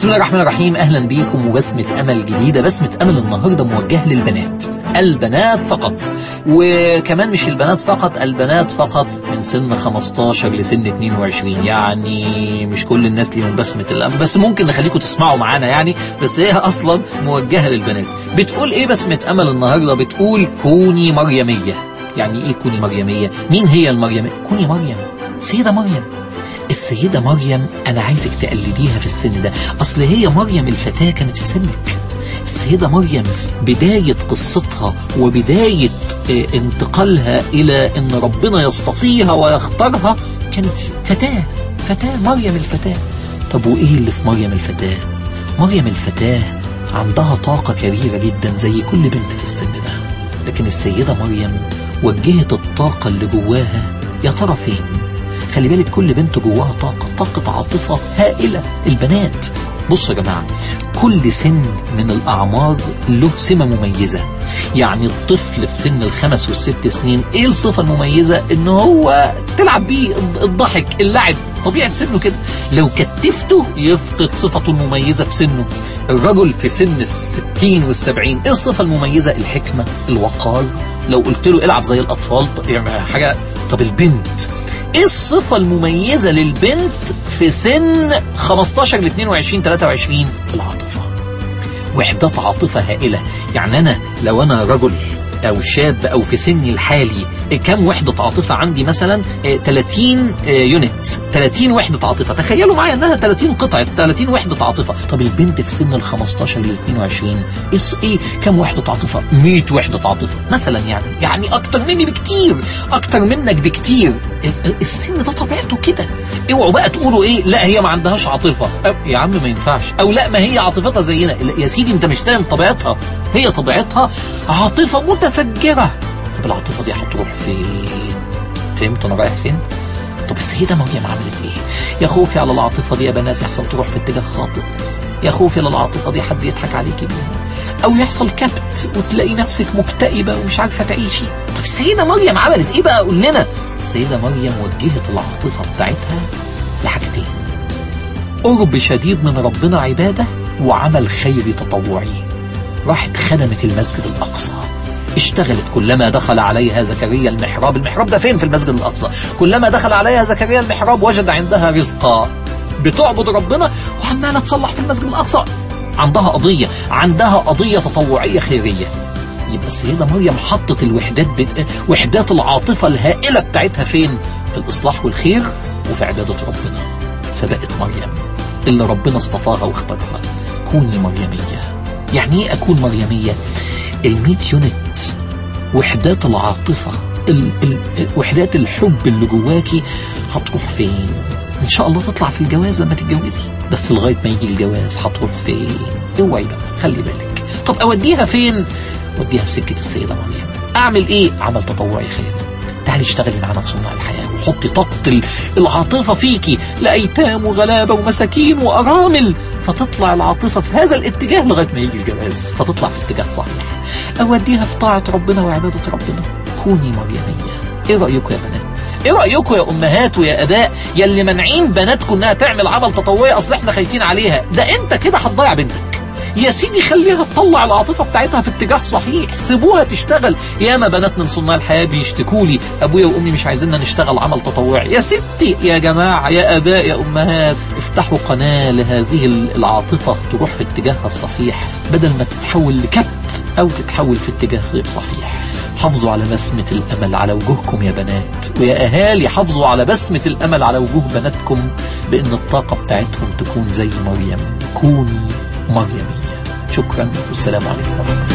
بسم الله الرحمن الرحيم. أهلا بيكم وبسمة أمل جديدة. بسمة أمل النهاردة موجهة للبنات. البنات فقط. وكمان مش البنات فقط البنات فقط من سن 15 لسن 22 يعني مش كل الناس ليهم بسمة الأمل. بس ممكن نخليكم تسمعوا معانا يعني. بس هي أصلا موجهة للبنات. بتقول إيه بسمة أمل النهاردة؟ بتقول كوني مريمية. يعني إيه كوني مريمية؟ مين هي المريمية؟ كوني مريم. سيدة مريم. السيدة مريم أنا عايزك تقلديها في السن ده. أصل هي مريم الفتاة كانت في سنك. السيدة مريم بداية قصتها وبداية آه، انتقالها إلى أن ربنا يصطفيها ويختارها كانت فتاة فتاة مريم الفتاة. طب وإيه اللي في مريم الفتاة؟ مريم الفتاة عندها طاقة كبيرة جدا زي كل بنت في السن ده. لكن السيدة مريم وجهت الطاقة اللي جواها يا ترى فين؟ خلي بالك كل بنت جواها طاقة طاقة عاطفة هائلة. البنات بصوا يا جماعة كل سن من الأعمار له سمة مميزة. يعني الطفل في سن الخمس والست سنين إيه الصفة المميزة؟ إن هو تلعب بيه الضحك اللعب طبيعي في سنه كده. لو كتفته يفقد صفته المميزة في سنه. الرجل في سن الستين والسبعين إيه الصفة المميزة؟ الحكمة الوقار. لو قلت له العب زي الأطفال يعني حاجة طب البنت إيه الصفة المميزة للبنت في سن 15 ل 22 23 العاطفة. وحدات عاطفة هائلة. يعني أنا لو أنا رجل أو شاب أو في سني الحالي كم وحدة عاطفة عندي مثلا؟ آه، 30 آه، يونت 30 وحدة عاطفة. تخيلوا معايا إنها 30 قطعة 30 وحدة عاطفة. طب البنت في سن ال 15 ل 22 إس إيه كم وحدة عاطفة؟ 100 وحدة عاطفة. مثلا يعني. يعني أكتر مني بكتير. أكتر منك بكتير. السن ده طبيعته كده. اوعوا بقى تقولوا إيه لا هي ما عندهاش عاطفة. أو يا عم ما ينفعش. أو لا ما هي عاطفتها زينا. يا سيدي انت مش فاهم طبيعتها. هي طبيعتها عاطفة متفجرة. طب العاطفة دي هتروح فين؟ فهمت أنا رايح فين؟ طب السيدة مريم عملت إيه؟ يا خوفي على العاطفة دي يا بنات يحصل تروح في اتجاه خاطئ. يا خوفي للعاطفة دي حد يضحك عليكي بيها أو يحصل كبت وتلاقي نفسك مكتئبة ومش عارفة تعيشي. طب السيدة مريم عملت إيه بقى؟ قول لنا. السيدة مريم وجهت العاطفة بتاعتها لحاجتين. قرب شديد من ربنا عبادة وعمل خيري تطوعي. راحت خدمت المسجد الأقصى. اشتغلت كلما دخل عليها زكريا المحراب. المحراب ده فين في المسجد الأقصى؟ كلما دخل عليها زكريا المحراب وجد عندها رزقا. بتعبد ربنا وعمالة تصلح في المسجد الأقصى. عندها قضية عندها قضية تطوعية خيرية. يبقى السيدة مريم حطت الوحدات ب... وحدات العاطفة الهائلة بتاعتها فين؟ في الإصلاح والخير وفي عبادة ربنا. فبقت مريم اللي ربنا اصطفاها واختارها كوني مريمية يعني إيه أكون مريمية؟ الميت يونت. وحدات العاطفة ال ال وحدات الحب اللي جواكي هتروح فين؟ إن شاء الله تطلع في الجواز لما تتجوزي. بس لغاية ما يجي الجواز هتروح فين؟ اوعي بقى خلي بالك. طب أوديها فين؟ اوديها في سكة السيدة مريم أعمل إيه؟ عمل تطوعي خير. تعالي اشتغلي معانا في صناع الحياة. وحطي طاقة ال- العاطفة فيكي لأيتام وغلابة ومساكين وأرامل. فتطلع العاطفة في هذا الاتجاه لغاية ما يجي الجواز. فتطلع في اتجاه صحيح أوديها في طاعة ربنا وعبادة ربنا. كوني مريمية إيه رأيكم يا بنات؟ إيه رايكم يا أمهات ويا أباء يا اللي مانعين بناتكم إنها تعمل عمل تطوعي أصل إحنا خايفين عليها؟ ده أنت كده هتضيع بنتك. يا سيدي خليها تطلع العاطفة بتاعتها في اتجاه صحيح. سيبوها تشتغل. ياما بنات من صناع الحياة بيشتكوا لي. أبويا وأمي مش عايزيننا نشتغل عمل تطوعي. يا ستي يا جماعة يا آباء يا أمهات افتحوا قناة لهذه العاطفة تروح في اتجاهها الصحيح بدل ما تتحول لكبت أو تتحول في اتجاه غير صحيح. حافظوا على بسمة الأمل على وجوهكم يا بنات. ويا أهالي حافظوا على بسمة الأمل على وجوه بناتكم بأن الطاقة بتاعتهم تكون زي مريم. كوني مريمية شكرا والسلام عليكم. ورحمة الله